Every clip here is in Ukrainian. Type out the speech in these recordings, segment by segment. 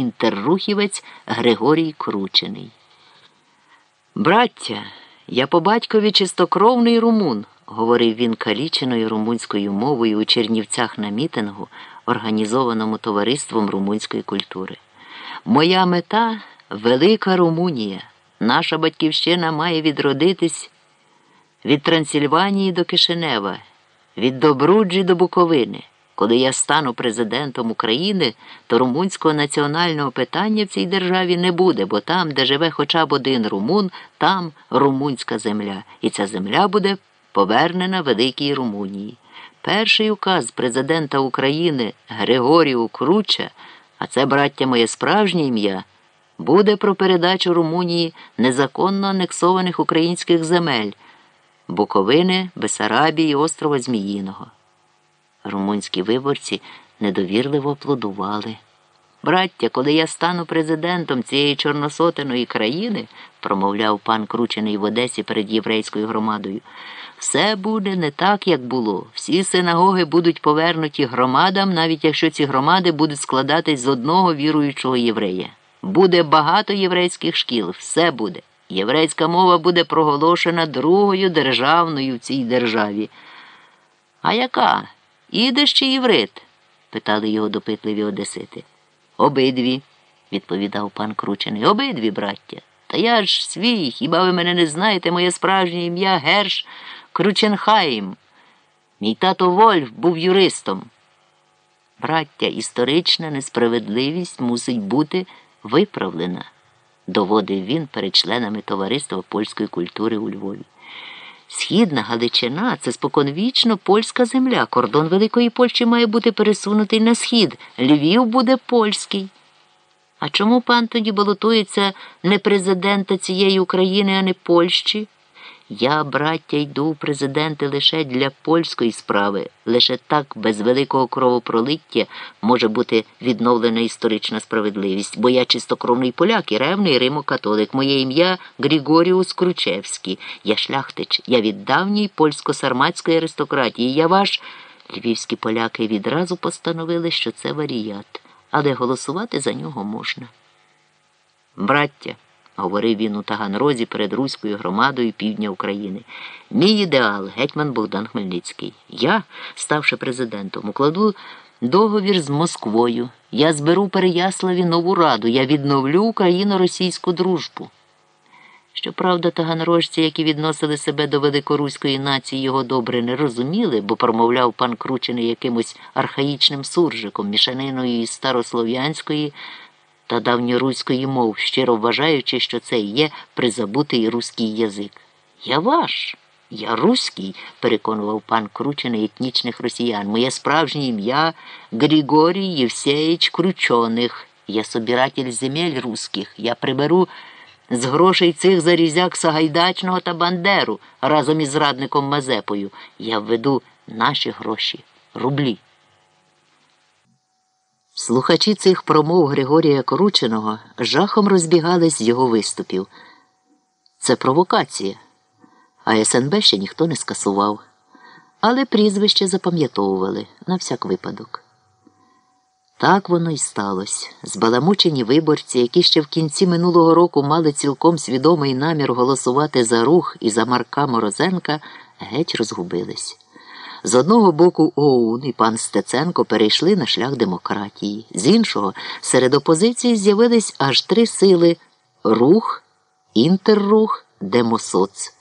інтеррухівець Григорій Кручений. Браття, я по батькові чистокровний румун, говорив він каліченою румунською мовою у Чернівцях на мітингу, організованому товариством румунської культури. Моя мета велика Румунія. Наша батьківщина має відродитись від Трансильванії до Кишинева, від Добруджі до Буковини. Коли я стану президентом України, то румунського національного питання в цій державі не буде, бо там, де живе хоча б один румун, там румунська земля, і ця земля буде повернена Великій Румунії. Перший указ президента України Григорію Круча, а це, браття, моє справжнє ім'я, буде про передачу Румунії незаконно анексованих українських земель Буковини, Бесарабії, острова Зміїного. Румунські виборці недовірливо аплодували. Браття, коли я стану президентом цієї чорносотеної країни, промовляв пан Кручений в Одесі перед єврейською громадою, все буде не так, як було. Всі синагоги будуть повернуті громадам, навіть якщо ці громади будуть складатись з одного віруючого єврея. Буде багато єврейських шкіл, все буде. Єврейська мова буде проголошена другою державною в цій державі. А яка? Ідеш чи єврит? питали його допитливі одесити. Обидві, відповідав пан Кручений. Обидві, браття. Та я ж свій, хіба ви мене не знаєте, моє справжнє ім'я Герш Крученхайм. Мій тато Вольф був юристом. Браття, історична несправедливість мусить бути виправлена, доводив він перед членами товариства польської культури у Львові. Східна Галичина це споконвічно польська земля. Кордон Великої Польщі має бути пересунутий на схід. Львів буде польський. А чому пан тоді балотується не президента цієї України, а не Польщі? Я, браття, йду президенти лише для польської справи. Лише так без великого кровопролиття може бути відновлена історична справедливість, бо я чистокровний поляк і ревний римокатолик. Моє ім'я Григоріус Кручевський. Я шляхтич, я від давньої польсько-сарматської аристократії. Я ваш. Львівські поляки відразу постановили, що це варіят, але голосувати за нього можна. Браття говорив він у Таганрозі перед Руською громадою півдня України. Мій ідеал, гетьман Богдан Хмельницький. Я, ставши президентом, укладу договір з Москвою. Я зберу Переяславі нову раду. Я відновлю україно-російську дружбу. Щоправда, таганрожці, які відносили себе до великоруської нації, його добре не розуміли, бо промовляв пан Кручений якимось архаїчним суржиком, мішаниною із старослов'янської та давньоруської мов, щиро вважаючи, що це є призабутий руський язик. Я ваш, я руський, переконував пан Кручений етнічних росіян. Моє справжнє ім'я Григорій Євсеїч Кручених. Я собиратель земель руських. Я приберу з грошей цих зарізяк Сагайдачного та Бандеру разом із радником Мазепою. Я введу наші гроші, рублі. Слухачі цих промов Григорія Корученого жахом розбігались з його виступів. Це провокація, а СНБ ще ніхто не скасував, але прізвище запам'ятовували на всяк випадок. Так воно й сталося. Збаламучені виборці, які ще в кінці минулого року мали цілком свідомий намір голосувати за рух і за Марка Морозенка, геть розгубились. З одного боку ОУН і пан Стеценко перейшли на шлях демократії, з іншого, серед опозиції з'явились аж три сили рух, інтеррух, демосоц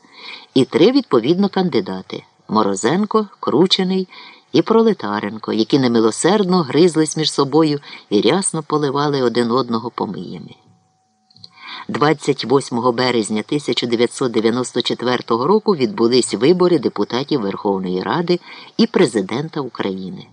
і три відповідно кандидати Морозенко, Кручений і Пролетаренко, які немилосердно гризлись між собою і рясно поливали один одного помиями. 28 березня 1994 року відбулись вибори депутатів Верховної Ради і президента України.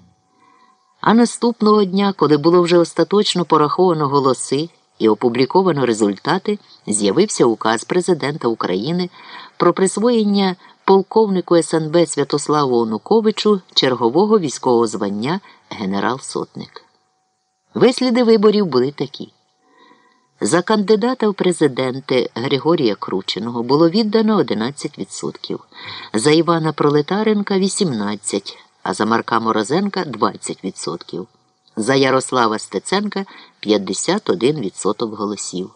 А наступного дня, коли було вже остаточно пораховано голоси і опубліковано результати, з'явився указ президента України про присвоєння полковнику СНБ Святославу Онуковичу чергового військового звання генерал-сотник. Висліди виборів були такі. За кандидата в президенти Григорія Крученого було віддано 11%, за Івана Пролетаренка 18%, а за Марка Морозенка 20%. За Ярослава Стеценка 51% голосів.